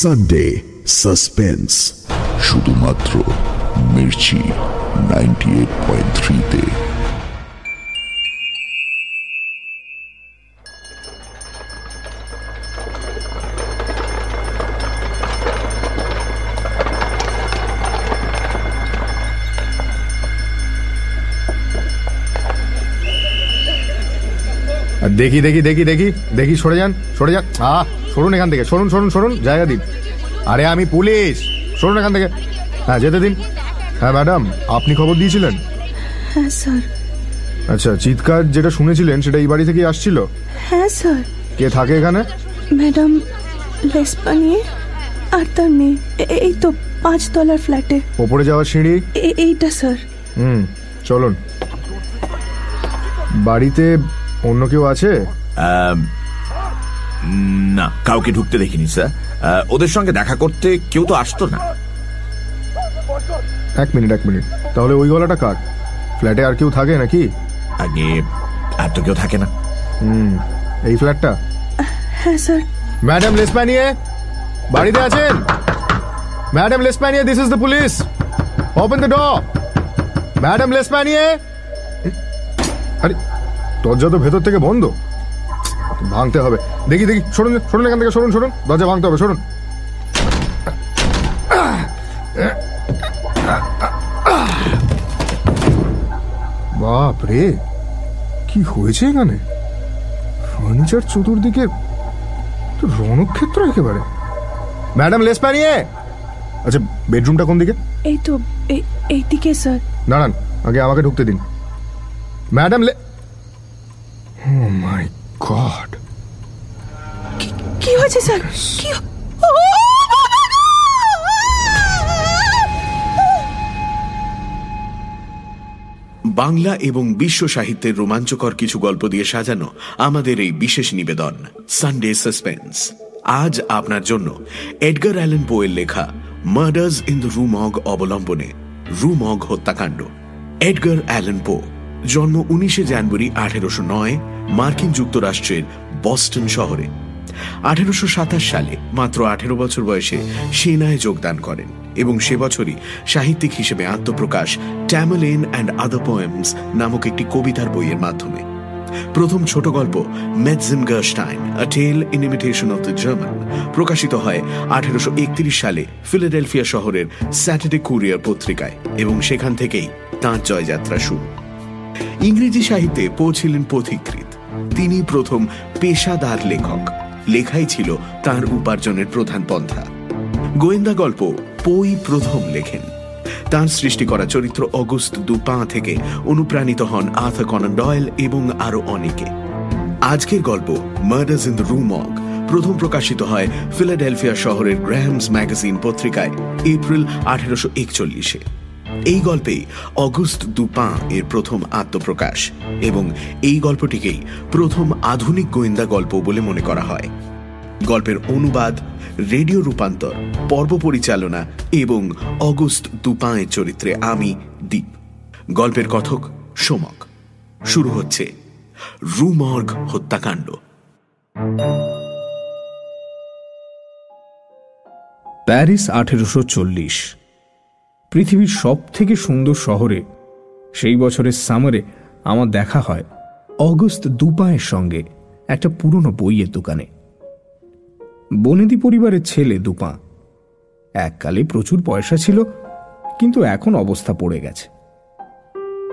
Sunday suspense শুধুমাত্র Mirchi ninety eight point থ্রিতে দেখি দেখি দেখি দেখি দেখি সরে যান সরে যান। আহ সরুন এখান থেকে সরুন সরুন সরুন জায়গা দিন। আরে আমি পুলিশ সরুন এখান থেকে। হ্যাঁ যেতে দিন। হ্যাঁ ম্যাডাম আপনি খবর দিয়েছিলেন? হ্যাঁ স্যার। আচ্ছা চিৎকার যেটা শুনেছিলেন সেটা এই বাড়ি থেকে আসছিল? হ্যাঁ স্যার। কে থাকে এখানে? ম্যাডাম লেসপা নিয়ে আর তার মেয়ে। এই তো পাঁচ তলার ফ্ল্যাটে। ওপরে যাওয়ার সিঁড়ি? এইটা স্যার। হুম চলুন। বাড়িতে অন্য কেউ আছে? না কাউকে ঢুকতে দেখিনি স্যার। ওদের সঙ্গে দেখা করতে কেউ তো আসতো না। এক মিনিট এক মিনিট। তাহলে ওই গলাটা কার? ফ্ল্যাটে আর কেউ থাকে নাকি? আগে আর তো কেউ থাকে না। হুম এই ফ্ল্যাটটা? হ্যাঁ স্যার। ম্যাডাম লেসপ্যানিয়ে বাড়িতে আছেন? Madam L'Espanaye this is the police open the door madam L'Espanaye. আরে দরজা তো ভেতর থেকে বন্ধ। ভাঙতে হবে। দেখি দেখি সরুন সরুন এখান থেকে সরুন সরুন। দরজা ভাঙতে হবে সরুন। বাপ রে কি হয়েছে এখানে? ফার্নিচার চতুর্দিকে তো রণক্ষেত্র একেবারে। Madam L'Espanaye! আচ্ছা বেডরুমটা কোন দিকে? এই তো এই এইদিকে স্যার। দাঁড়ান আগে আমাকে ঢুকতে দিন। ম্যাডাম লে ও মাই গড কি হয়েছে স্যার কি বাংলা এবং বিশ্ব সাহিত্যের রোমাঞ্চকর কিছু গল্প দিয়ে সাজানো আমাদের এই বিশেষ নিবেদন সানডে সাসপেন্স আজ আপনার জন্য এডগার অ্যালেন পোয়ের লেখা মার্ডার্স ইন দ্য রুমগ অবলম্বনে রুমগ হত্যাকাণ্ড এডগার অ্যালেন পো জন্ম উনিশে জানুয়ারি আঠেরোশো নয়, মার্কিন যুক্তরাষ্ট্রের বস্টন শহরে। আঠেরোশো সাতাশ সালে মাত্র আঠেরো বছর বয়সে সেনায় যোগদান করেন এবং সে বছরই সাহিত্যিক হিসেবে আত্মপ্রকাশ ট্যামলেন অ্যান্ড আদার পোয়েমস নামক একটি কবিতার বইয়ের মাধ্যমে। প্রথম ছোট গল্প Metzengerstein a tale in imitation of the German প্রকাশিত হয় আঠেরোশো একত্রিশ সালে ফিলাডেলফিয়া শহরের স্যাটারডে কুরিয়ার পত্রিকায় এবং সেখান থেকেই তাঁর জয়যাত্রা শুরু। ইংরেজি সাহিত্যে পো ছিলেন পথিকৃৎ। তিনি প্রথম পেশাদার লেখক। লেখাই ছিল তার উপার্জনের প্রধান পন্থা। গোয়েন্দা গল্প পই প্রথম লেখেন। তার সৃষ্টি করা চরিত্র অগস্ট দুপা থেকে অনুপ্রাণিত হন আর্থার কনান ডয়েল এবং আরও অনেকে। আজকের গল্প মার্ডার্স ইন দ্য রুমগ প্রথম প্রকাশিত হয় ফিলাডেলফিয়া শহরের গ্র্যাহামস ম্যাগাজিন পত্রিকায়, এপ্রিল আঠেরোশো একচল্লিশে। এই গল্পেই অগস্ট দুপা এর প্রথম আত্মপ্রকাশ এবং এই গল্পটিকেই প্রথম আধুনিক গোয়েন্দা গল্প বলে মনে করা হয়। গল্পের অনুবাদ, রেডিও রূপান্তর, পর্ব পরিচালনা এবং অগস্ট দুপাঁয়ের চরিত্রে আমি দ্বীপ গল্পের কথক সোমক। শুরু হচ্ছে রুমর্গ হত্যাকাণ্ড। প্যারিস আঠেরোশো চল্লিশ। পৃথিবীর সব থেকে সুন্দর শহরে, সেই বছরের সামারে আমার দেখা হয় অগস্ট দুপায়ের সঙ্গে একটা পুরনো বইয়ের দোকানে। বনেদি পরিবারের ছেলে দুপা। এককালে প্রচুর পয়সা ছিল, কিন্তু এখন অবস্থা পড়ে গেছে।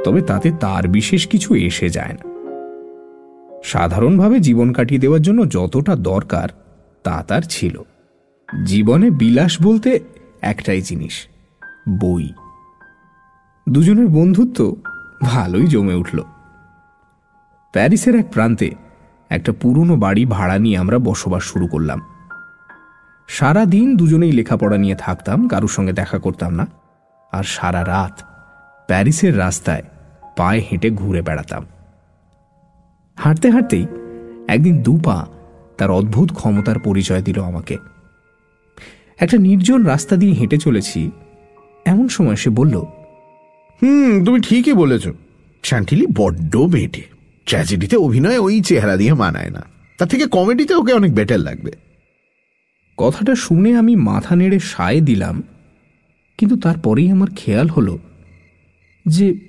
তবে তাতে তার বিশেষ কিছু এসে যায় না। সাধারণভাবে জীবন কাটিয়ে দেওয়ার জন্য যতটা দরকার তা তার ছিল। জীবনে বিলাস বলতে একটাই জিনিস। বই। দুজনের বন্ধুত্ব ভালোই জমে উঠল। প্যারিসের এক প্রান্তে একটা পুরনো বাড়ি ভাড়া নিয়ে আমরা বসবাস শুরু করলাম। সারা দিন দুজনেই লেখাপড়া নিয়ে থাকতাম, কারোর সঙ্গে দেখা করতাম না। আর সারা রাত প্যারিসের রাস্তায় পায়ে হেঁটে ঘুরে বেড়াতাম। হাঁটতে হাঁটতেই একদিন দুপা তার অদ্ভুত ক্ষমতার পরিচয় দিল আমাকে। একটা নির্জন রাস্তা দিয়ে হেঁটে চলেছি সময় সে বলল হুম তুমি ঠিকই বলেছ। শ্যান্টিলি বড্ড বেটে। ট্র্যাজেডিতে অভিনয় ওই চেহারা দিয়ে মানায় না। তার থেকে কমেডিতে ওকে অনেক বেটার লাগবে। কথাটা শুনে আমি মাথা নেড়ে সায় দিলাম কিন্তু তারপরেই আমার খেয়াল হলো যে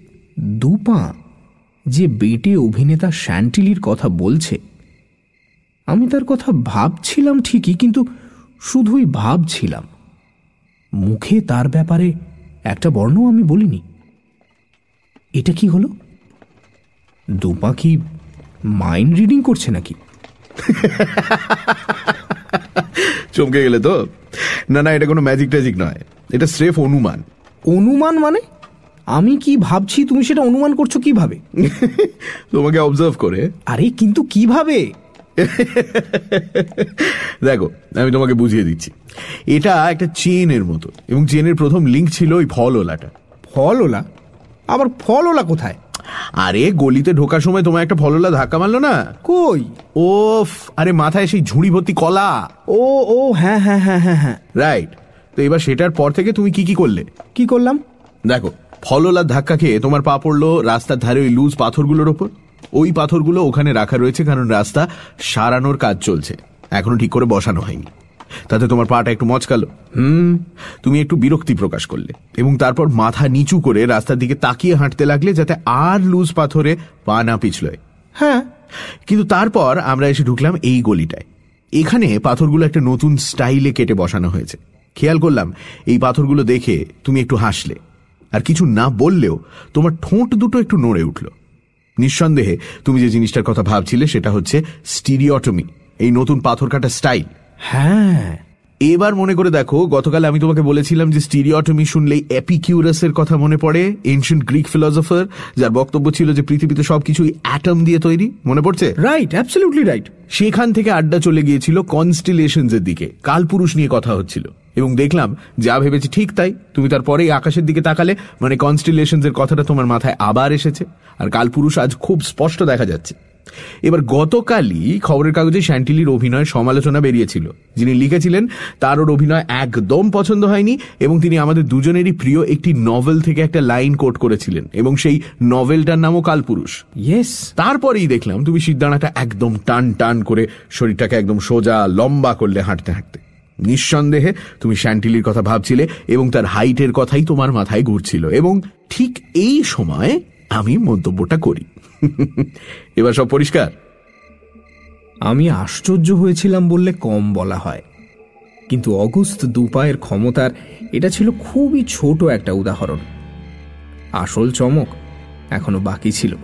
দুপা যে বেটে অভিনেতা শ্যান্টিলির কথা বলছে আমি তার কথা ভাবছিলাম ঠিকই কিন্তু শুধুই ভাবছিলাম। মুখে তার ব্যাপারে একটা বর্ণ আমি বলিনি। এটা কি হলো? দুপা কি মাইন্ড রিডিং করছে নাকি? চমকে গেলে তো? না না এটা কোনো ম্যাজিক ট্যাজিক নয়। এটা স্রেফ অনুমান। অনুমান মানে? আমি কি ভাবছি তুমি সেটা অনুমান করছ কীভাবে? তোমাকে অবজার্ভ করে। আরে কিন্তু কীভাবে? দেখো আমি তোমাকে বুঝিয়ে দিচ্ছি। এটা একটা চেনের মতো এবং চেনের প্রথম লিঙ্ক ছিল ওই ফলওলাটা ফলওলা আবার ফলওলা কোথায়? আরে গলিতে ঢোকার সময় তোমার একটা ফলওলা ধাক্কা মারলো না? কই? ওফ আরে মাথায় সেই ঝুড়ি ভর্তি কলা। ও ও হ্যাঁ হ্যাঁ হ্যাঁ হ্যাঁ হ্যাঁ। রাইট তো এবার সেটার পর থেকে তুমি কি কি করলে? কি করলাম? দেখো ফলওলার ধাক্কা খেয়ে তোমার পা পড়ল রাস্তার ধারে ওই লুজ পাথরগুলোর ওপর। ওই পাথরগুলো ওখানে রাখা রয়েছে, কারণ রাস্তা সারানোর কাজ চলছে। এখনও ঠিক করে বসানো হয়নি। তাতে তোমার পাটা একটু মচকালো। হুম, তুমি একটু বিরক্তি প্রকাশ করলে এবং তারপর মাথা নিচু করে রাস্তার দিকে তাকিয়ে হাঁটতে লাগলে যাতে আর লুজ পাথরে পা না পিছলয় হ্যাঁ কিন্তু তারপর আমরা এসে ঢুকলাম এই গলিটায়। এখানে পাথরগুলো একটা নতুন স্টাইলে কেটে বসানো হয়েছে। খেয়াল করলাম, এই পাথরগুলো দেখে তুমি একটু হাসলে। আর কিছু না বললেও তোমার ঠোঁট দুটো একটু নড়ে উঠল। নিঃসন্দেহে তুমি যে জিনিসটার কথা ভাবছিলে সেটা হচ্ছে স্টিরিওটমি এই নতুন পাথর কাটা স্টাইল। হ্যাঁ। এবার মনে করে দেখো গতকাল আমি তোমাকে বলেছিলাম যে স্টিরিওটমি শুনলেই অ্যাপিকিউরাসের কথা মনে পড়ে এনশিয়েন্ট গ্রিক ফিলসফার যার বক্তব্য ছিল যে পৃথিবীতে সবকিছুই অ্যাটম দিয়ে তৈরি। মনে পড়ছে? রাইট অ্যাবসলিউটলি রাইট সেখান থেকে আড্ডা চলে গিয়েছিল কনস্টিলেশনস এর দিকে। কালপুরুষ নিয়ে কথা হচ্ছিল। এবং দেখলাম যা ভেবেছি ঠিক তাই। তুমি তারপরেই আকাশের দিকে তাকালে মানে কনস্টিলেশনস এর কথাটা তোমার মাথায় আবার এসেছে। আর কালপুরুষ আজ খুব স্পষ্ট দেখা যাচ্ছে। এবার গতকালই খবরের কাগজে শ্যান্টিলির অভিনয় সমালোচনা বেরিয়েছিল। যিনি লিখেছিলেন তার ওর অভিনয় একদম পছন্দ হয়নি এবং তিনি আমাদের দুজনেরই প্রিয় একটি নভেল থেকে একটা লাইন কোট করেছিলেন। এবং সেই নভেলটার নামও কালপুরুষ। ইয়েস তারপরেই দেখলাম তুমি সিদ্ধানাটা একদম টান টান করে শরীরটাকে একদম সোজা লম্বা করলে হাঁটতে হাঁটতে নিঃসন্দেহে তুমি শ্যান্টিলির কথা ভাবছিলে এবং তার হাইটের কথাই তোমার মাথায় ঘুরছিল এবং ঠিক এই সময় আমি মন্তব্যটা করি। এবার সব পরিষ্কার? আমি আশ্চর্য হয়েছিলাম বললে কম বলা হয়। কিন্তু অগস্ত দুপায়ের ক্ষমতার এটা ছিল খুবই ছোট একটা উদাহরণ। আসল চমক এখনও বাকি ছিল।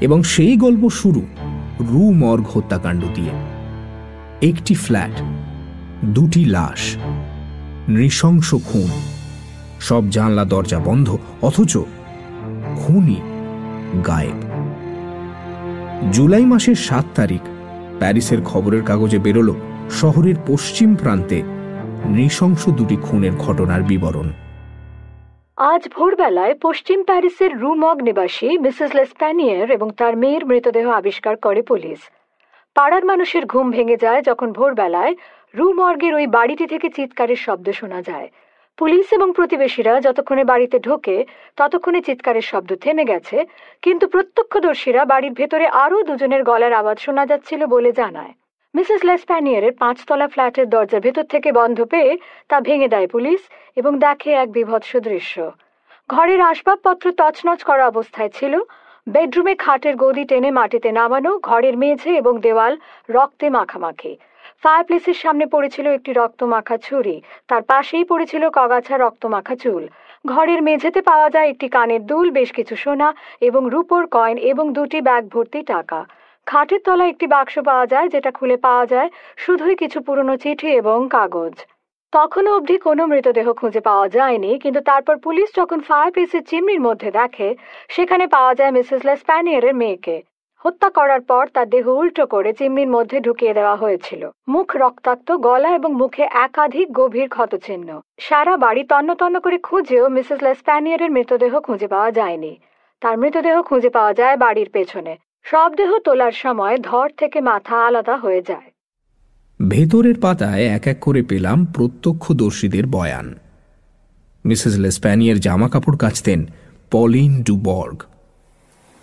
এবং সেই গল্প শুরু রু মর্গ হত্যাকাণ্ড দিয়ে। একটি ফ্ল্যাট। দুটি লাশ। নৃশংস খুন। সব জানলা, দরজা বন্ধ, অথচ খুনি গায়েব। জুলাই মাসের সাত তারিখ, প্যারিসের খবরের কাগজে বেরোল শহরের পশ্চিম প্রান্তে নৃশংস দুটি খুনের ঘটনার বিবরণ। আজ ভোরবেলায় পশ্চিম প্যারিসের রুমগ নিবাসী মিসেস লেসপ্যানিয়ার এবং তার মেয়ের মৃতদেহ আবিষ্কার করে পুলিশ। পাড়ার মানুষের ঘুম ভেঙে যায় যখন ভোরবেলায় রুমর্গের ওই বাড়িটি থেকে চিৎকারের শব্দ শোনা যায়। পুলিশ এবং প্রতিবেশীরা যতক্ষণে বাড়িতে ঢোকে, ততক্ষণে চিৎকারের শব্দ থেমে গেছে, কিন্তু প্রত্যক্ষদর্শীরা বাড়ির ভেতরে আরও দুজনের গলার আওয়াজ শোনা যাচ্ছিল বলে জানায়। মিসেস লেসপ্যানিয়ারের পাঁচতলা ফ্ল্যাটের দরজা ভেতর থেকে বন্ধ পেয়ে তা ভেঙে দেয় পুলিশ এবং দেখে এক বিভৎস দৃশ্য। ঘরের আসবাবপত্র তছনছ করা অবস্থায় ছিল। বেডরুমে খাটের গদি টেনে মাটিতে নামানো, ঘরের মেঝে এবং দেওয়াল রক্তে মাখামাখি। ফায়ারপ্লেসের সামনে পড়েছিল একটি রক্তমাখা ছুরি। তার পাশেই পড়েছিল কগাছা রক্তমাখা চুল। ঘরের মেঝেতে পাওয়া যায় একটি কানের দুল, বেশ কিছু সোনা এবং রূপোর কয়েন এবং দুটি ব্যাগ ভর্তি টাকা। খাটের তলায় একটি বাক্স পাওয়া যায়, যেটা খুলে পাওয়া যায় শুধুই কিছু পুরনো চিঠি এবং কাগজ। তখনও অবধি কোনো মৃতদেহ খুঁজে পাওয়া যায়নি, কিন্তু তারপর পুলিশ যখন ফায়ারপ্লেসের চিমনির মধ্যে দেখে, সেখানে পাওয়া যায় মিসেস লেসপ্যানিয়ারের মেয়েকে। হত্যা করার পর তার দেহ উল্টো করে চিমনির মধ্যে ঢুকিয়ে দেওয়া হয়েছিল। মুখ রক্তাক্ত, গলা এবং মুখে একাধিক গভীর ক্ষতচিহ্ন। সারা বাড়ি তন্ন করে খুঁজেও মিসেস লেসপ্যানিয়ারের মৃতদেহ খুঁজে পাওয়া যায়নি। তার মৃতদেহ খুঁজে পাওয়া যায় বাড়ির পেছনে। সব দেহ তোলার সময় ধর থেকে মাথা আলাদা হয়ে যায়। ভেতরের পাতায় এক এক করে পেলাম প্রত্যক্ষদর্শীদের বয়ান। মিসেস লেসপ্যানিয়ের জামা কাপড় কাচতেন পলিন ডুবর্গ।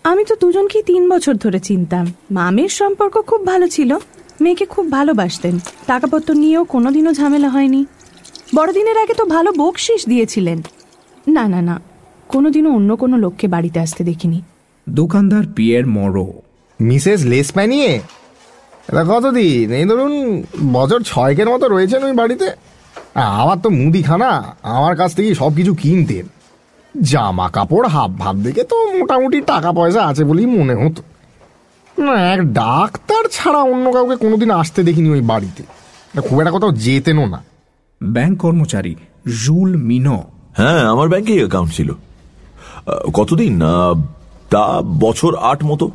আমি তো দুজনকেই তিন বছর ধরে চিনতাম। মামের সম্পর্ক খুব ভালো ছিল। মেয়েকে খুব ভালোবাসতেন। টাকাপত্র নিয়েও কোনোদিনও ঝামেলা হয়নি। বড়দিনের আগে তো ভালো বকশিস দিয়েছিলেন। না না না কোনোদিনও অন্য কোনো লোককে বাড়িতে আসতে দেখিনি। দোকানদার পিয়ের মরো। মিসেস লেসপ্যানিয়ে এটা কতদিন? এই ধরুন বছর ছয়কের মতো রয়েছেন ওই বাড়িতে? আমার তো মুদিখানা। আমার কাছ থেকেই সব কিছু কিনতেন। জামা কাপড় হাব ভাব দেখে তো মোটামুটি টাকা পয়সা আছে বলেই মনে হতো। না এক ডাক্তার ছাড়া অন্য কাউকে কোনোদিন আসতে দেখিনি ওই বাড়িতে। খুব একটা কোথাও যেতেনও না। ব্যাংক কর্মচারী জুল মিনো। হ্যাঁ আমার ব্যাংকে অ্যাকাউন্ট ছিল। কতদিন? তা বছর আট মতো।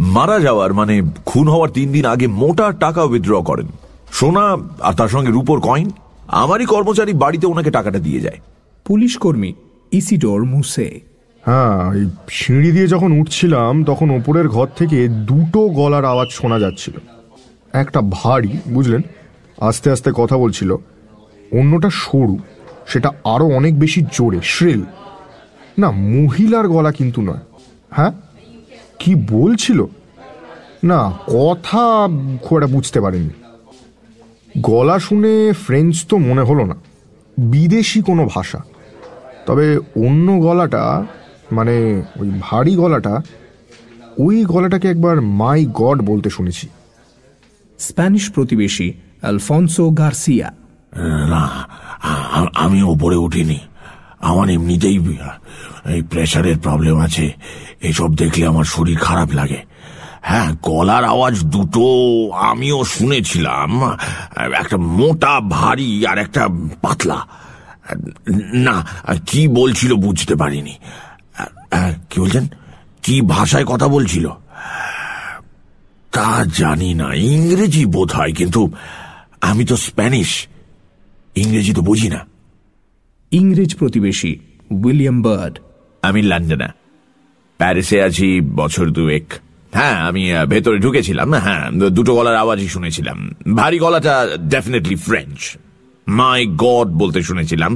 মারা যাওয়ার মানে খুন হওয়ার তিন দিন আগে মোটা টাকা উইথড্র করেন। সোনা আর তার সঙ্গে রুপোর কয়েন আমারই কর্মচারী বাড়িতে ওনাকে টাকাটা দিয়ে যায়। পুলিশ কর্মী ইসিডোর মুসে। হ্যাঁ সিঁড়ি দিয়ে যখন উঠছিলাম, তখন ওপরের ঘর থেকে দুটো গলার আওয়াজ শোনা যাচ্ছিল। একটা ভারী, বুঝলেন, আস্তে আস্তে কথা বলছিল, অন্যটা সরু, সেটা আরও অনেক বেশি জোরে, শ্রেল। না, মহিলার গলা কিন্তু নয়। হ্যাঁ? কি বলছিল? না, কথা খুব একটা বুঝতে পারিনি। গলা শুনে ফ্রেঞ্চ তো মনে হলো না। বিদেশি কোনো ভাষা। তবে অন্য গলাটা মানে ওই ভারী গলাটা ওই গলাটাকে একবার মাই গড বলতে শুনেছি। স্প্যানিশ প্রতিবেশী আলফনসো গার্সিয়া। না আমি ওপরে উঠিনি। আমার এমনিতেই এই প্রেশারের প্রবলেম আছে। এসব দেখলে আমার শরীর খারাপ লাগে। হ্যাঁ গলার আওয়াজ দুটো আমিও শুনেছিলাম। একটা মোটা ভারী আর একটা পাতলা। না কি বলছিল বুঝতে পারিনি। কি বলছেন? কি ভাষায় কথা বলছিল? তা জানি না ইংরেজি বোধ হয় কিন্তু আমি তো স্প্যানিশ। ইংরেজি তো বুঝি না। ইংরেজ প্রতিবেশী উইলিয়াম বার্ড। আমি লন্ডনে। প্যারিসে আছি বছর দুয়েক। হ্যাঁ আমি ভেতরে ঢুকেছিলাম হ্যাঁ দুটো গলার আওয়াজই শুনেছিলাম। ভারী গলাটা ডেফিনেটলি ফ্রেঞ্চ মাই গড বলতে শুনেছিলাম।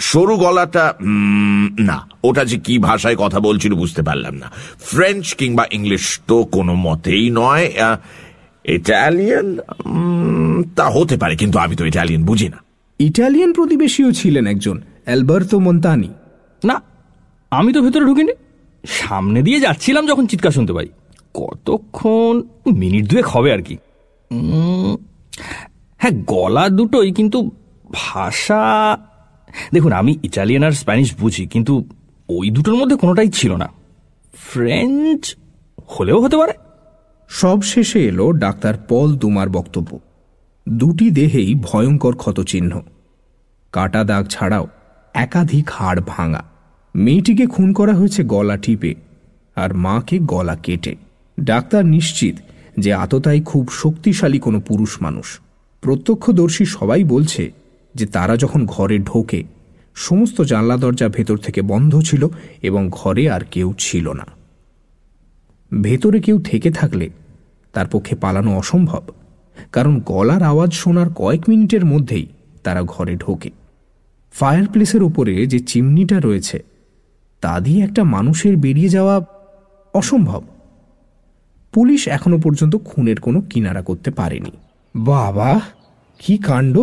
সরু গলাটা না ওটা যে কি ভাষায় কথা বলছিল বুঝতে পারলাম না। ফ্রেঞ্চ কিংবা ইংলিশ তো কোনো মতেই নয়। ইটালিয়ান তা হতে পারে কিন্তু আমি তো ইটালিয়ান বুঝি না। ইটালিয়ান প্রতিবেশীও ছিলেন একজন অ্যালবার্তো মন্তানি। না আমি তো ভেতরে ঢুকিনি। সামনে দিয়ে যাচ্ছিলাম যখন চিৎকার শুনতে পাই। কতক্ষণ মিনিট দুয়েক হবে আর কি। হ্যাঁ গলা দুটোই কিন্তু ভাষা? দেখুন, আমি ইটালিয়ান আর স্প্যানিশ বুঝি, কিন্তু ওই দুটোর মধ্যে কোনোটাই ছিল না। ফ্রেঞ্চ হলেও হতে পারে। সব শেষে এলো ডাক্তার পল দুমার বক্তব্য। দুটি দেহেই ভয়ঙ্কর ক্ষতচিহ্ন। কাটা দাগ ছাড়াও একাধিক হাড় ভাঙা। মেয়েটিকে খুন করা হয়েছে গলা টিপে, আর মাকে গলা কেটে। ডাক্তার নিশ্চিত যে আততাই খুব শক্তিশালী কোনো পুরুষ মানুষ। প্রত্যক্ষদর্শী সবাই বলছে যে তারা যখন ঘরে ঢোকে, সমস্ত জানলা দরজা ভেতর থেকে বন্ধ ছিল এবং ঘরে আর কেউ ছিল না। ভেতরে কেউ থেকে থাকলে তার পক্ষে পালানো অসম্ভব, কারণ গলার আওয়াজ শোনার কয়েক মিনিটের মধ্যেই তারা ঘরে ঢোকে। ফায়ার প্লেসের ওপরে যে চিমনিটা রয়েছে, তা দিয়ে একটা মানুষের বেরিয়ে যাওয়া অসম্ভব। পুলিশ এখনও পর্যন্ত খুনের কোনো কিনারা করতে পারেনি। বাবা, কি কাণ্ড!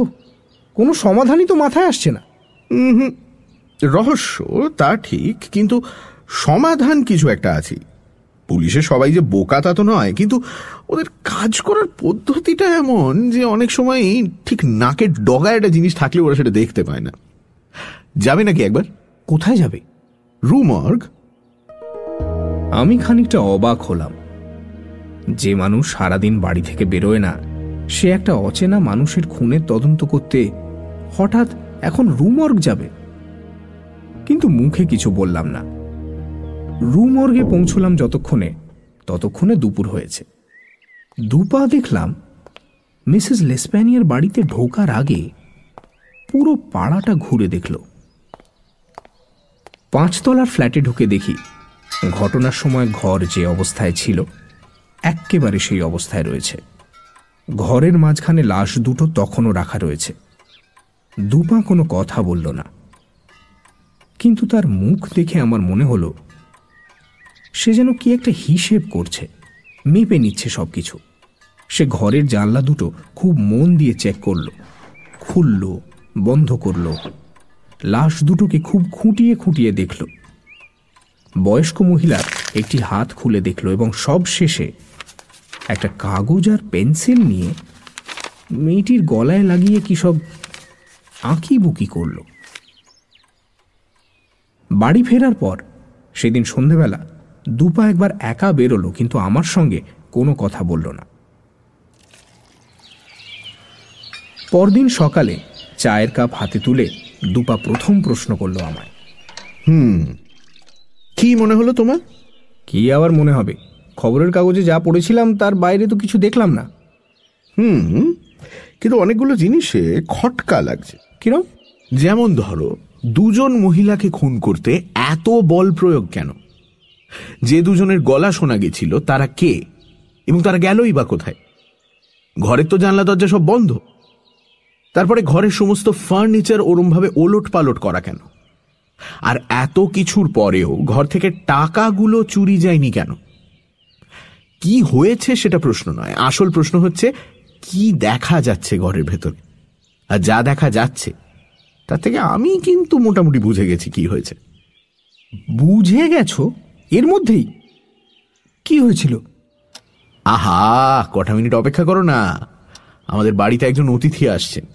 কোনো সমাধানই তো মাথায় আসছে না। রহস্য তা ঠিক কিন্তু সমাধান কিছু একটা আছে। পুলিশে সবাই যে বোকা তা তো নয় কিন্তু ওদের কাজ করার পদ্ধতিটা এমন যে অনেক সময় ঠিক নাকের ডগায় একটা জিনিস থাকলে ওরা সেটা দেখতে পায় না। যাবে নাকি একবার? কোথায় যাবে? রুমর্গ আমি খানিকটা অবাক হলাম। যে মানুষ সারাদিন বাড়ি থেকে বেরোয় না সে একটা অচেনা মানুষের খুনের তদন্ত করতে হঠাৎ এখন রুমর্গ যাবে। কিন্তু মুখে কিছু বললাম না। রুমর্গে পৌঁছলাম যতক্ষণে, ততক্ষণে দুপুর হয়েছে। দুপা দেখলাম, মিসেস লেসপ্যানিয়ার বাড়িতে ঢোকার আগে পুরো পাড়াটা ঘুরে দেখল। পাঁচতলার ফ্ল্যাটে ঢুকে দেখি, ঘটনার সময় ঘর যে অবস্থায় ছিল, এক্কেবারে সেই অবস্থায় রয়েছে। ঘরের মাঝখানে লাশ দুটো তখনও রাখা রয়েছে। দুপা কোনো কথা বলল না। কিন্তু তার মুখ দেখে আমার মনে হলো, সে যেন কি একটা হিসেব করছে, মেপে নিচ্ছে সবকিছু। সে ঘরের জানলা দুটো খুব মন দিয়ে চেক করল, খুলল, বন্ধ করল। লাশ দুটোকে খুব খুঁটিয়ে খুঁটিয়ে দেখল। বয়স্ক মহিলার একটি হাত খুলে দেখল এবং সব শেষে একটা কাগজ আর পেন্সিল নিয়ে মেয়েটির গলায় লাগিয়ে কি সব আঁকি বুকি করল। বাড়ি ফেরার পর সেদিন সন্ধেবেলা দুপা একবার একা বেরোলো কিন্তু আমার সঙ্গে কোনো কথা বলল না। পরদিন সকালে চায়ের কাপ হাতে তুলে দুপা প্রথম প্রশ্ন করল আমায়। হুম কি মনে হলো তোমার? কি আবার মনে হবে? খবরের কাগজে যা পড়েছিলাম তার বাইরে তো কিছু দেখলাম না। হুম কিন্তু অনেকগুলো জিনিসে খটকা লাগছে। কিরম? যেমন ধরো, দুজন মহিলাকে খুন করতে এত বল প্রয়োগ কেন? যে দুজনের গলা শোনা গেছিল, তারা কে? এবং তারা গেলই বা কোথায়? ঘরের তো জানলা, দরজা সব বন্ধ। তারপরে ঘরের সমস্ত ফার্নিচার ওরমভাবে ওলট পালট করা কেন? আর এত কিছুর পরেও ঘর থেকে টাকাগুলো চুরি যায়নি কেন? কি হয়েছে সেটা প্রশ্ন নয়। আসল প্রশ্ন হচ্ছে, কি দেখা যাচ্ছে ঘরের ভেতরে? আর যা দেখা যাচ্ছে তার থেকে আমি কিন্তু মোটামুটি বুঝে গেছি কি হয়েছে। বুঝে গেছো? এর মধ্যেই? কি হয়েছিল? আহা কটা মিনিট অপেক্ষা করো না। আমাদের বাড়িতে একজন অতিথি আসছেন।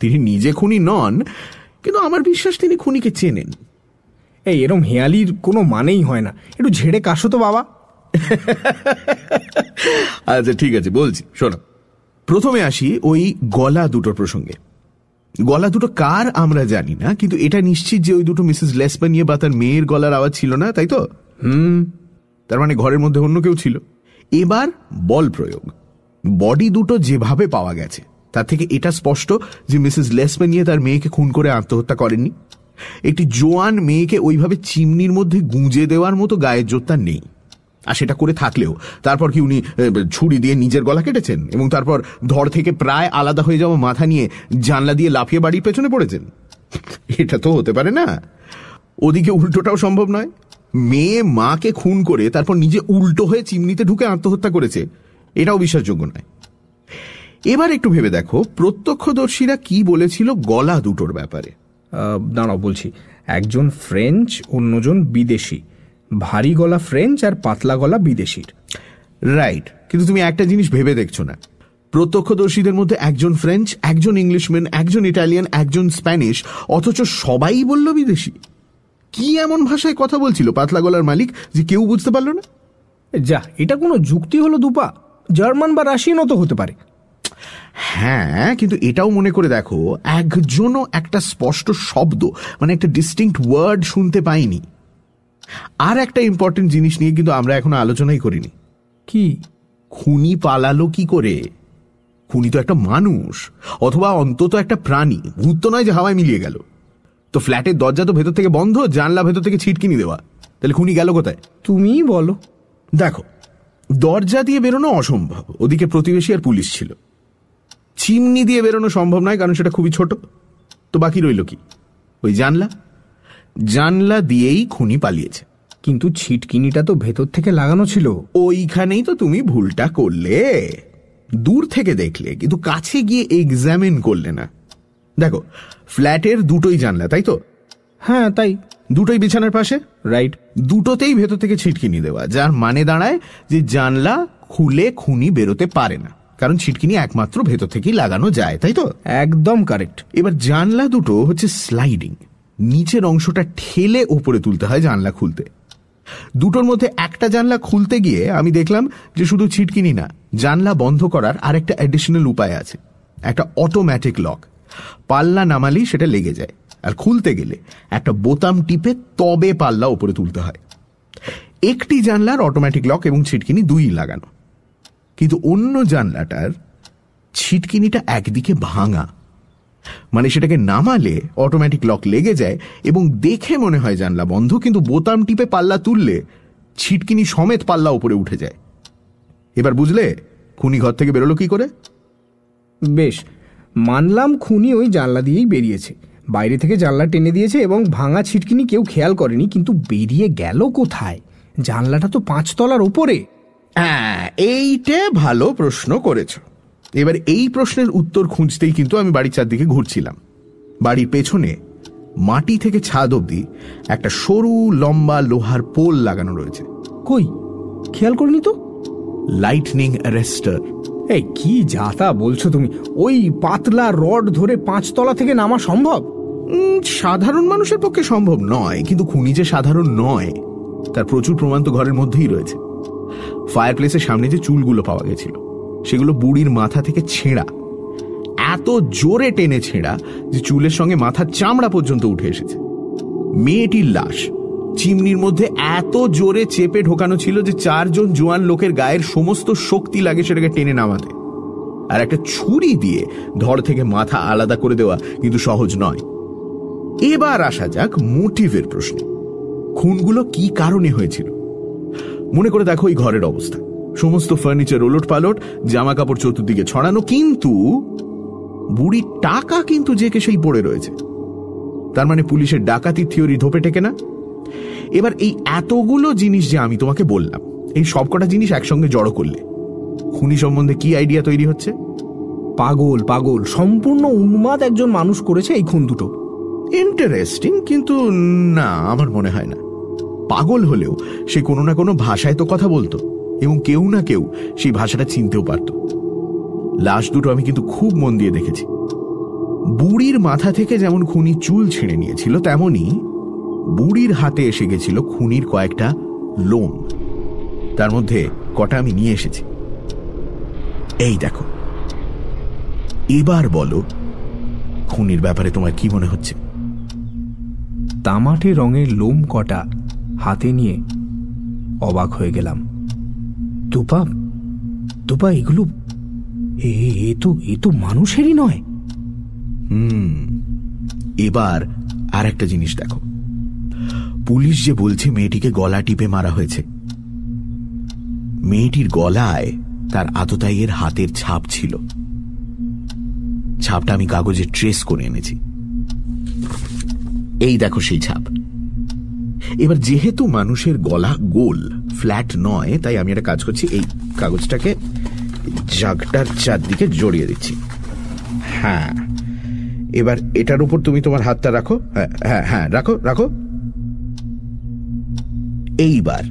তিনি নিজে খুনি নন কিন্তু আমার বিশ্বাস তিনি খুনিকে চেনেন। এই এরম হেয়ালির কোনো মানেই হয় না। একটু ঝেড়ে কাশো তো বাবা। আচ্ছা ঠিক আছে বলছি শোনো। প্রথমে আসি ওই গলা দুটোর প্রসঙ্গে। গলা দুটো কার আমরা জানি না কিন্তু এটা নিশ্চিত যে ওই দুটো মিসেস লেসপানিয়ে বা তার মেয়ের গলার আওয়াজ ছিল না তাই তো? হুম। তার মানে ঘরের মধ্যে অন্য কেউ ছিল। এবার বল প্রয়োগ। বডি দুটো যেভাবে পাওয়া গেছে তার থেকে এটা স্পষ্ট যে মিসেস লেসপানিয়ে তার মেয়েকে খুন করে আত্মহত্যা করেননি। একটি জোয়ান মেয়েকে ওইভাবে চিমনির মধ্যে গুঁজে দেওয়ার মতো গায়ের জোর তার নেই। আর সেটা করে থাকলেও, তারপর কি উনি ছুরি দিয়ে নিজের গলা কেটেছেন? এবং তারপর ধর থেকে প্রায় আলাদা হয়ে যাওয়া মাথা নিয়ে জানলা দিয়ে লাফিয়ে বাড়ির পেছনে পড়েছেন? এটা তো হতে পারে না। ওদিকে উল্টোটাও সম্ভব নয়। মেয়ে মাকে খুন করে তারপর নিজে উল্টো হয়ে চিমনিতে ঢুকে আত্মহত্যা করেছে। এটাও বিশ্বাসযোগ্য নয়। এবার একটু ভেবে দেখো, প্রত্যক্ষদর্শীরা কি বলেছিল গলা দুটোর ব্যাপারে? দাঁড়াও বলছি। একজন ফ্রেঞ্চ অন্যজন বিদেশি। ভারী গলা ফ্রেঞ্চ আর পাতলা গলা বিদেশির। রাইট কিন্তু তুমি একটা জিনিস ভেবে দেখছ না। প্রত্যক্ষদর্শীদের মধ্যে একজন ফ্রেঞ্চ একজন ইংলিশম্যান একজন ইটালিয়ান একজন স্প্যানিশ অথচ সবাই বলল বিদেশি। কি এমন ভাষায় কথা বলছিল পাতলা গলার মালিক যে কেউ বুঝতে পারল না? যা এটা কোনো যুক্তি হলো দুপা। জার্মান বা রাশিয়ানও তো হতে পারে। হ্যাঁ কিন্তু এটাও মনে করে দেখো একজনও একটা স্পষ্ট শব্দ মানে একটা ডিস্টিংক্ট ওয়ার্ড শুনতে পাইনি আর একটা ইম্পর্টেন্ট জিনিস নিয়ে কিন্তু আমরা এখনও আলোচনাই করিনি। কি? খুনি পালালো কি করে? খুনি তো একটা মানুষ অথবা অন্তত একটা প্রাণী। ভূত তো নয় যে হাওয়ায় মিলিয়ে গেল। তো ফ্ল্যাটের দরজা তো ভেতর থেকে বন্ধ জানলা ভেতর থেকে ছিটকিনি দেওয়া। তাহলে খুনি গেল কোথায়? তুমিই বলো। দেখো দরজা দিয়ে বেরোনো অসম্ভব। ওদিকে প্রতিবেশী আর পুলিশ ছিল। চিমনি দিয়ে বেরোনো সম্ভব নয় কারণ সেটা খুবই ছোট। তো বাকি রইল কি? ওই জানলা? জানলা দিয়েই খুনি পালিয়েছে। কিন্তু ছিটকিনিটা তো ভেতর থেকে লাগানো ছিল। ওইখানেই তো তুমি ভুলটা করলে। দূর থেকে দেখলে কিন্তু কাছে গিয়ে এক্সামিন করলে না। দেখো ফ্ল্যাটের দুটোই জানলা তাই তো? হ্যাঁ তাই। দুটোই বিছানার পাশে? রাইট দুটোতেই ভেতর থেকে ছিটকিনি দেওয়া যার মানে দাঁড়ায় যে জানলা খুলে খুনি বেরোতে পারে না। কারণ ছিটকিনি একমাত্র ভেতর থেকেই লাগানো যায় তাই তো? একদম কারেক্ট এবার জানলা দুটো হচ্ছে স্লাইডিং নিচের অংশটা ঠেলে ওপরে তুলতে হয় জানলা খুলতে। দুটোর মধ্যে একটা জানলা খুলতে গিয়ে আমি দেখলাম যে শুধু ছিটকিনি না, জানলা বন্ধ করার আরেকটা অ্যাডিশনাল উপায় আছে। একটা অটোম্যাটিক লক পাল্লা নামালেই সেটা লেগে যায়। আর খুলতে গেলে একটা বোতাম টিপে তবে পাল্লা ওপরে তুলতে হয়। একটি জানলার অটোমেটিক লক এবং ছিটকিনি দুই লাগানো। কিন্তু অন্য জানলাটার ছিটকিনিটা একদিকে ভাঙা। মানে সেটাকে নামালে অটোমেটিক লক লেগে যায় এবং দেখে মনে হয় জানলা বন্ধ কিন্তু বোতাম টিপে পাল্লা তুললে ছিটকিনি সমেত পাল্লা উপরে উঠে যায়। এবার বুঝলে খুনি ঘর থেকে বেরোলো কি করে? বেশ মানলাম খুনি ওই জানলা দিয়েই বেরিয়েছে। বাইরে থেকে জানলা টেনে দিয়েছে এবং ভাঙা ছিটকিনি কেউ খেয়াল করেনি কিন্তু বেরিয়ে গেল কোথায়? জানলাটা তো পাঁচতলার ওপরে। হ্যাঁ এইটা ভালো প্রশ্ন করেছ। এবার এই প্রশ্নের উত্তর খুঁজতেই কিন্তু আমি বাড়ির চারদিকে ঘুরছিলাম। বাড়ির পেছনে মাটি থেকে ছাদ অবধি একটা সরু লম্বা লোহার পোল লাগানো রয়েছে। কই? খেয়াল করিনি তো? লাইটনিং অ্যারেস্টার এই কি যাতা বলছো তুমি? ওই পাতলা রড ধরে পাঁচতলা থেকে নামা সম্ভব? সাধারণ মানুষের পক্ষে সম্ভব নয় কিন্তু খুনি যে সাধারণ নয় তার প্রচুর প্রমাণ তো ঘরের মধ্যেই রয়েছে। ফায়ার প্লেসের সামনে যে চুলগুলো পাওয়া গেছিল। সেগুলো বুড়ির মাথা থেকে ছেঁড়া। এত জোরে টেনে ছেঁড়া যে চুলের সঙ্গে মাথার চামড়া পর্যন্ত উঠে এসেছে। মেয়েটির লাশ, চিমনির মধ্যে এত জোরে চেপে ঢোকানো ছিল যে চারজন জোয়ান লোকের গায়ের সমস্ত শক্তি লাগে সেটাকে টেনে নামাতে। আর একটা ছুরি দিয়ে ধর থেকে মাথা আলাদা করে দেওয়া কিন্তু সহজ নয়। এবার আসা যাক মোটিভের প্রশ্নে। খুনগুলো কি কারণে হয়েছিল? মনে করে দেখো এই ঘরের অবস্থা। সমস্ত ফার্নিচার ওলট পালট জামা কাপড় চতুর্দিকে ছড়ানো, কিন্তু বুড়ির টাকা কিন্তু যে কে সেই পড়ে রয়েছে। তার মানে পুলিশের ডাকাতি থিওরি ধোপে টেকে না। এবার এই এতগুলো জিনিস যে আমি তোমাকে বললাম, এই সবকটা জিনিস একসঙ্গে জড়ো করলে, খুনি সম্বন্ধে কি আইডিয়া তৈরি হচ্ছে? পাগল পাগল, সম্পূর্ণ উন্মাদ একজন মানুষ করেছে এই খুন দুটো। ইন্টারেস্টিং কিন্তু না, আমার মনে হয় না। পাগল হলেও সে কোনো না কোনো ভাষায় তো কথা বলতো। এবং কেউ না কেউ সেই ভাষাটা চিনতেও পারত। লাশ দুটো আমি কিন্তু খুব মন দিয়ে দেখেছি। বুড়ির মাথা থেকে যেমন খুনি চুল ছিঁড়ে নিয়েছিল তেমনি বুড়ির হাতে এসে গেছিল খুনির কয়েকটা লোম। তার মধ্যে কটা আমি নিয়ে এসেছি। এই দেখো। এবার বলো, খুনির ব্যাপারে তোমার কি মনে হচ্ছে? তামাটে রঙের লোম কটা হাতে নিয়ে অবাক হয়ে গেলাম। দুপা দুপা এগুলো এ তো এ তো মানুষেরই নয়। হুম, এবার আর একটা জিনিস দেখো। পুলিশ যে বলছে মেয়েটিকে গলা টিপে মারা হয়েছে। মেয়েটির গলায় তার আততাইয়ের হাতের ছাপ ছিল। ছাপটা আমি কাগজে ট্রেস করে এনেছি। এই দেখো সেই ছাপ। এবার যেহেতু মানুষের গলা গোল ফ্ল্যাট নয় তাই আমি একটা কাজ করছি এই কাগজটাকে জাগটার চারদিকে জড়িয়ে দিচ্ছি। হ্যাঁ এবার এটার উপর তুমি তোমার হাতটা রাখো। হ্যাঁ হ্যাঁ হ্যাঁ রাখো রাখো। এইবার।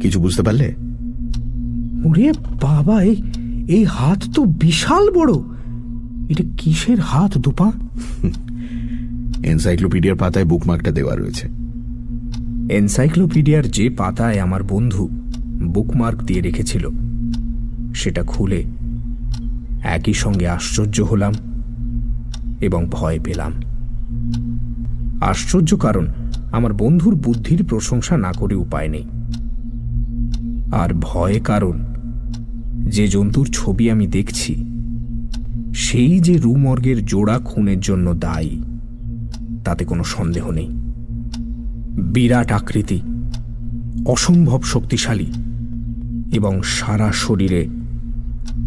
কিছু বুঝতে পারলে? ওরে বাবা এই এই হাত তো বিশাল বড়। এটা কিসের হাত দুপা? এনসাইক্লোপিডিয়ার পাতায় বুকমার্কটা দেওয়া রয়েছে। এনসাইক্লোপিডিয়ার যে পাতায় আমার বন্ধু বুকমার্ক দিয়ে রেখেছিল, সেটা খুলে একই সঙ্গে আশ্চর্য হলাম এবং ভয় পেলাম। আশ্চর্য কারণ, আমার বন্ধুর বুদ্ধির প্রশংসা না করে উপায় নেই। আর ভয় কারণ, যে জন্তুর ছবি আমি দেখছি, সেই যে রুমর্গের জোড়া খুনের জন্য দায়ী। তাতে কোনো সন্দেহ নেই। বিরাট আকৃতি অসম্ভব শক্তিশালী এবং সারা শরীরে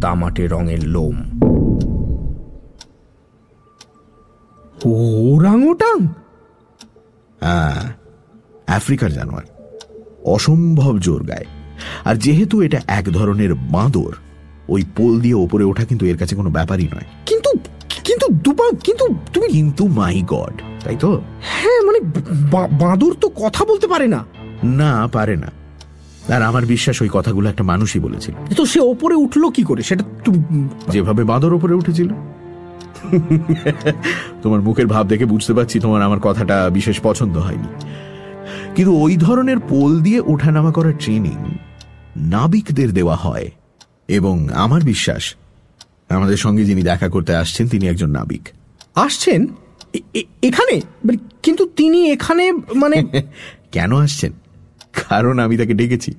তামাটে রঙের লোম। ওরাংওটাং! হ্যাঁ আফ্রিকার জানোয়ার অসম্ভব জোর গায়। আর যেহেতু এটা এক ধরনের বাঁদর ওই পোল দিয়ে ওপরে ওঠা কিন্তু এর কাছে কোনো ব্যাপারই নয়। কিন্তু কিন্তু দুপা কিন্তু তুমি কিন্তু মাই গড তাই তো হ্যাঁ মানে বাঁদর তো কথা বলতে পারে না। না পারে না। আর আমার বিশ্বাস ওই কথাগুলো একটা মানুষই বলেছিল। তো সে ওপরে উঠল কি করে? সেটা তুমি যেভাবে বাঁদর ওপরে উঠেছিল। তোমার মুখের ভাব দেখে বুঝতে পারছি তোমার আমার কথাটা বিশেষ পছন্দ হয়নি। কিন্তু ওই ধরনের পোল দিয়ে ওঠানামা করার ট্রেনিং নাবিকদের দেওয়া হয়। এবং আমার বিশ্বাস আমাদের সঙ্গে যিনি দেখা করতে আসছেন তিনি একজন নাবিক। আসছেন? এখানে? মানে কিন্তু তিনি এখানে মানে কেন আসছেন? কারণ আমি তাকে ডেকেছি।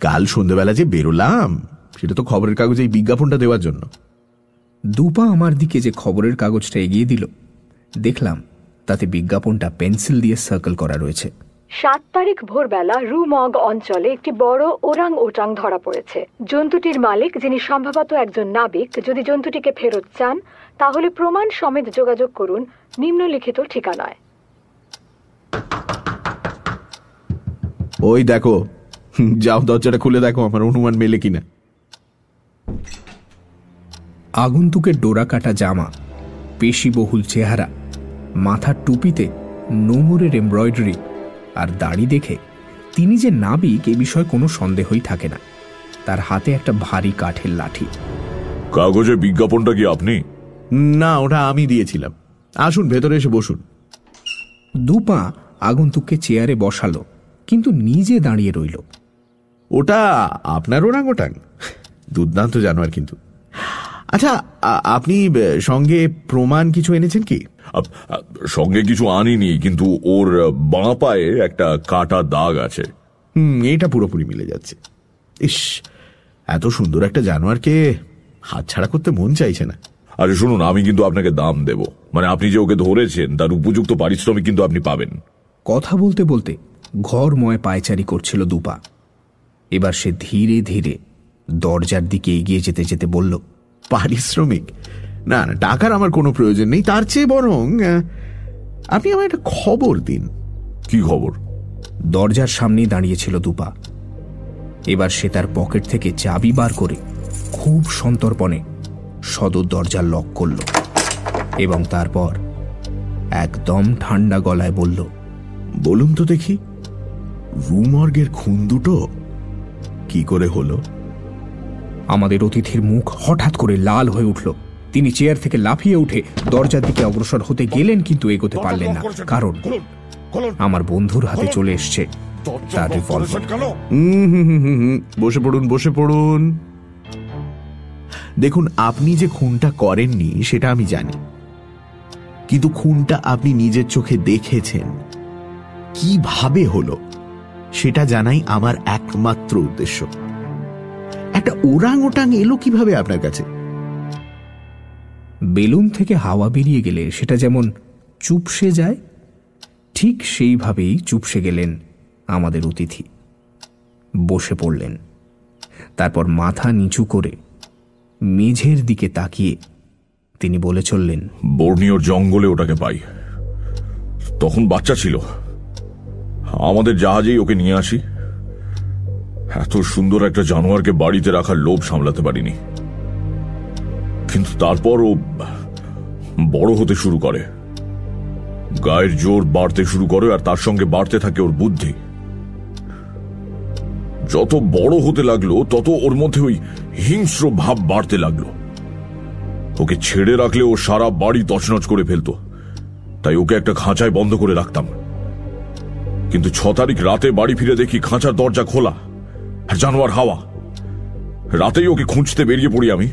কাল সন্ধ্যেবেলা যে বেরোলাম, সেটা তো খবরের কাগজে এই বিজ্ঞাপনটা দেওয়ার জন্য। দুপা আমার দিকে যে খবরের কাগজটা এগিয়ে দিল, দেখলাম তাতে বিজ্ঞাপনটা পেন্সিল দিয়ে সার্কেল করা রয়েছে। সাত তারিখ ভোরবেলা রুমগ অঞ্চলে একটি বড় ওরাং ওটাং ধরা পড়েছে। জন্তুটির মালিক যিনি সম্ভবত একজন নাবিক যদি জন্তুটিকে ফেরত চান তাহলে প্রমাণ সমেত যোগাযোগ করুন নিম্নলিখিত ঠিকানায়। ওই দেখো যাও দরজাটা খুলে দেখো আমার অনুমান মেলে কিনা। আগন্তুকের ডোরা কাটা জামা পেশিবহুল চেহারা মাথার টুপিতে নোংরের এমব্রয়ডারি আর দাড়ি দেখে তিনি যে নাবিক এ বিষয়ে কোনো সন্দেহই থাকে না। তার হাতে একটা ভারী কাঠের লাঠি। কাগজে বিজ্ঞাপনটা কি আপনি? না ওটা আমি দিয়েছিলাম। আসুন ভেতরে এসে বসুন। দুপা আগন্তুককে চেয়ারে বসালো কিন্তু নিজে দাঁড়িয়ে রইল। ওটা আপনার ওরাঙ্গটাং দুর্দান্ত জানোয়ার কিন্তু। আচ্ছা আপনি সঙ্গে প্রমাণ কিছু এনেছেন কি? সঙ্গে কিছু আনিনি কিন্তু ওর বাঁ পায়ে একটা কাটা দাগ আছে। হুম এটা পুরোপুরি মিলে যাচ্ছে। ইস এত সুন্দর একটা জানোয়ারকে হাতছাড়া করতে মন চাইছে না। আরে শুনুন আমি কিন্তু আপনাকে দাম দেব। মানে আপনি যে ওকে ধরেছেন তার উপযুক্ত পারিশ্রমিক কিন্তু আপনি পাবেন। কথা বলতে বলতে ঘরময় পায়চারি করছিল দুপা। এবার সে ধীরে ধীরে দরজার দিকে এগিয়ে যেতে যেতে বলল পারিশ্রমিক? না না টাকার আমার কোনো প্রয়োজন নেই। তার চেয়ে বরং আপনি আমার একটা খবর দিন। কি খবর? দরজার সামনেই দাঁড়িয়েছিল দুপা। এবার সে তার পকেট থেকে চাবি বার করে খুব সন্তর্পণে সদর দরজা লক করল এবং তারপর একদম ঠান্ডা গলায় বলল বলুন তো দেখি রুমর্গের খুন দুটো কি করে হলো? আমাদের অতিথির মুখ হঠাৎ করে লাল হয়ে উঠল। তিনি চেয়ার থেকে লাফিয়ে উঠে দরজার দিকে অগ্রসর হতে গেলেন কিন্তু এগোতে পারলেন না। কারণ আমার বন্ধুর হাতে চলে এসছে তার রিভলভার হুম হুম হুম হুম হুম। বসে পড়ুন বসে পড়ুন। দেখুন আপনি যে খুনটা করেননি সেটা আমি জানি। কিন্তু খুনটা আপনি নিজের চোখে দেখেছেন। কীভাবে হলো সেটা জানাই আমার একমাত্র উদ্দেশ্য। একটা ওরাং ওটাং এলো কীভাবে আপনার কাছে? বেলুন থেকে হাওয়া বেরিয়ে গেলে সেটা যেমন চুপসে যায়, ঠিক সেইভাবেই চুপসে গেলেন আমাদের অতিথি। বসে পড়লেন। তারপর মাথা নিচু করে মেঝের দিকে তাকিয়ে তিনি বলে চললেন, বর্ণীয় জঙ্গলে ওটাকে পাই। তখন বাচ্চা ছিল। আমাদের জাহাজেই ওকে নিয়ে আসি। এত সুন্দর একটা জানোয়ারকে বাড়িতে রাখার লোভ সামলাতে পারিনি। কিন্তু তারপর ও বড় হতে শুরু করে। গায়ের জোর বাড়তে শুরু করে আর তার সঙ্গে বাড়তে থাকে ওর বুদ্ধি। যত বড় হতে লাগল, তত ওর মধ্যে ওই হিংস্র ভাব বাড়তে লাগল। ওকে ছেড়ে রাখলে ও সারা বাড়ি তছনছ করে ফেলতো। তাই ওকে একটা খাঁচায় বন্ধ করে রাখতাম। কিন্তু ছ তারিখ রাতে বাড়ি ফিরে দেখি খাঁচার দরজা খোলা, আর জানোয়ার হাওয়া। রাতেই ওকে খুঁজতে বেরিয়ে পড়ি আমি।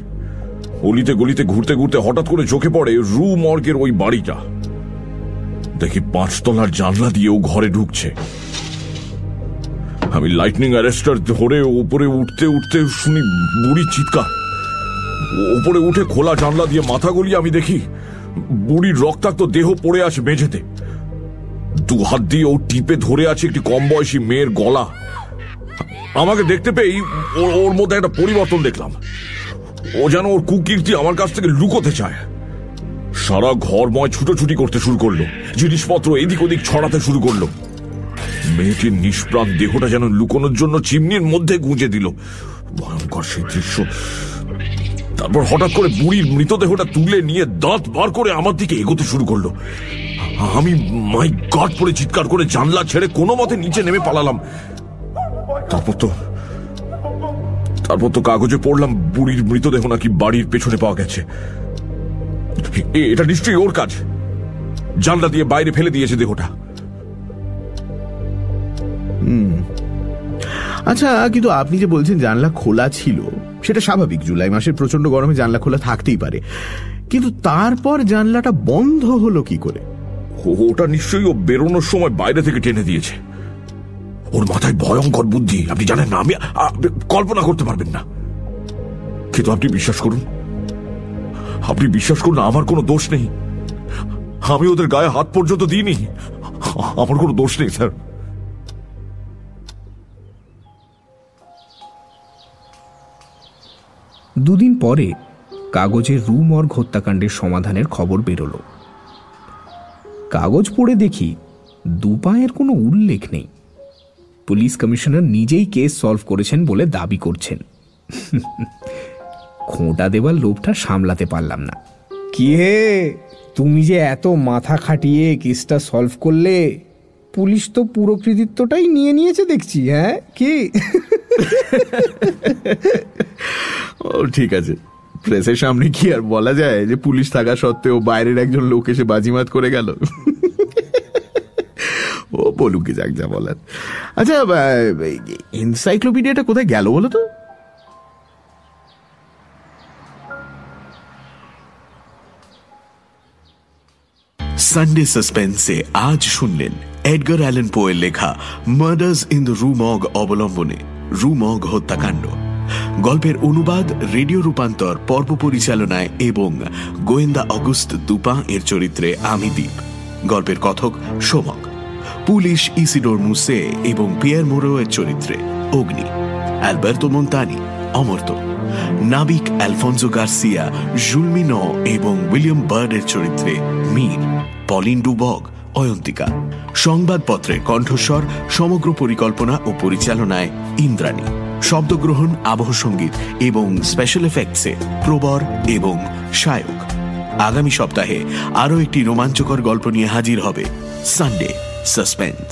অলিতে গলিতে ঘুরতে ঘুরতে হঠাৎ করে চোখে পড়ে রু মর্গের ওই বাড়িটা। দেখি পাঁচতলার জানলা দিয়ে ও ঘরে ঢুকছে। আমি লাইটনিং অ্যারেস্টার ধরে উপরে উঠতে উঠতে শুনি বুড়ি চিৎকার। ওপরে উঠে খোলা জানলা দিয়ে মাথা গলিয়ে আমি দেখি বুড়ির রক্তাক্ত দেহ পড়ে আছে মেঝেতে। দু হাত দিয়ে ও টিপে ধরে আছে একটি কম বয়সী মেয়ের গলা। আমাকে দেখতে পেয়েই ওর মধ্যে একটা পরিবর্তন দেখলাম। ও যেন ওর কুকীর্তি আমার কাছ থেকে লুকোতে চায়। সারা ঘরময় ছুটোছুটি করতে শুরু করল, জিনিসপত্র এদিক ওদিক ছড়াতে শুরু করল। মেয়েটির নিষ্প্রাণ দেহটা যেন লুকোনোর জন্য চিমনির মধ্যে গুঁজে দিল। ভয়ঙ্কর সেই দৃশ্য। তারপর হঠাৎ করে বুড়ির মৃতদেহটা তুলে নিয়ে দাঁত বার করে আমার দিকে এগোতে শুরু করল। আমি, মাই গড পরে চিৎকার করে জানলা ছেড়ে কোনো মতে নিচে নেমে পালালাম। তারপর তো তারপর তো কাগজে পড়লাম বুড়ির মৃতদেহ নাকি বাড়ির পেছনে পাওয়া গেছে। এটা নিশ্চয়ই ওর কাজ। জানলা দিয়ে বাইরে ফেলে দিয়েছে দেহটা। আচ্ছা কিন্তু আপনি যে বলছেন জানলা খোলা ছিল সেটা স্বাভাবিক। জুলাই মাসের প্রচণ্ড গরমে জানলা খোলা থাকতেই পারে। কিন্তু তারপর জানলাটা বন্ধ হলো কি করে? ওটা নিশ্চয়ই ও বেরোনোর সময় বাইরে থেকে টেনে দিয়েছে। ওর মাথায় ভয়ঙ্কর বুদ্ধি, আপনি জানেন না, আমি কল্পনা করতে পারবেন না। কিন্তু আপনি বিশ্বাস করুন, আপনি বিশ্বাস করুন, আমার কোনো দোষ নেই। আমি ওদের গায়ে হাত পর্যন্ত দিইনি। আমার কোনো দোষ নেই, স্যার। দুদিন পরে কাগজে রুমর্গ হত্যাকাণ্ডের সমাধানের খবর বেরোলো। কাগজ পড়ে দেখি দুপায়ের কোনো উল্লেখ নেই। পুলিশ কমিশনার নিজেই কেস সলভ করেছেন বলে দাবি করছেন। খোঁটা দেবার লোভটা সামলাতে পারলাম না। কি হে? তুমি যে এত মাথা খাটিয়ে কেসটা সলভ করলে পুলিশ তো পুরো কৃতিত্বটাই নিয়ে নিয়েছে দেখছি হ্যাঁ? কি? ও ঠিক আছে। প্রেসের সামনে কি আর বলা যায় যে পুলিশ থাকা সত্ত্বেও বাইরের একজন লোক এসে বাজিমাত করে গেল? ও বলুক যাক যা বলার। আচ্ছা এনসাইক্লোপিডিয়াটা কোথায় গেল বলো তো? সানডে সাসপেন্সে আজ শুনলেন এডগার অ্যালেন পোয়ের লেখা মার্ডার্স ইন দ্য রুমগ অবলম্বনে রুমগ হত্যাকাণ্ড। গল্পের অনুবাদ, রেডিও রূপান্তর, পর্ব পরিচালনায় এবং গোয়েন্দা অগস্ত দুপা এর চরিত্রে আমি দ্বীপ গল্পের কথক সোমক। পুলিশ ইসিডোর মুসে এবং পিয়ার মোরো এর চরিত্রে অগ্নি, অ্যালবার্তো মন্তানি অমর্ত নাবিক অ্যালফোনসো গার্সিয়া জুলমিনো এবং উইলিয়াম বার্ডের চরিত্রে মীর, পলিন ডুবগ অয়ন্তিকা। সংবাদপত্রে কণ্ঠস্বর, সমগ্র পরিকল্পনা ও পরিচালনায় ইন্দ্রাণী। শব্দগ্রহণ, আবহ সংগীত এবং স্পেশাল এফেক্টসে প্রবর এবং শায়ক। আগামী সপ্তাহে আরও একটি রোমাঞ্চকর গল্প নিয়ে হাজির হবে সানডে সাসপেন্স